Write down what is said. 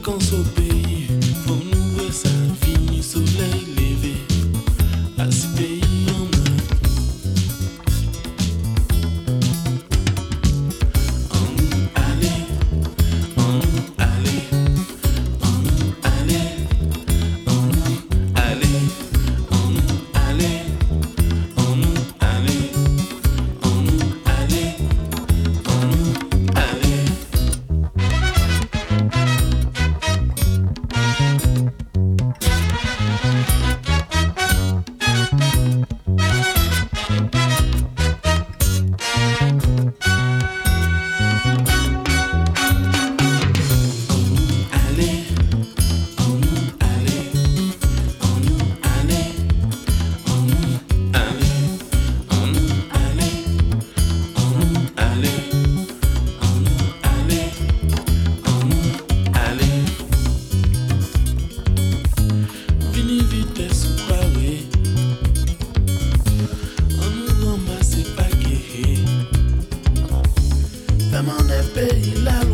vacances au. la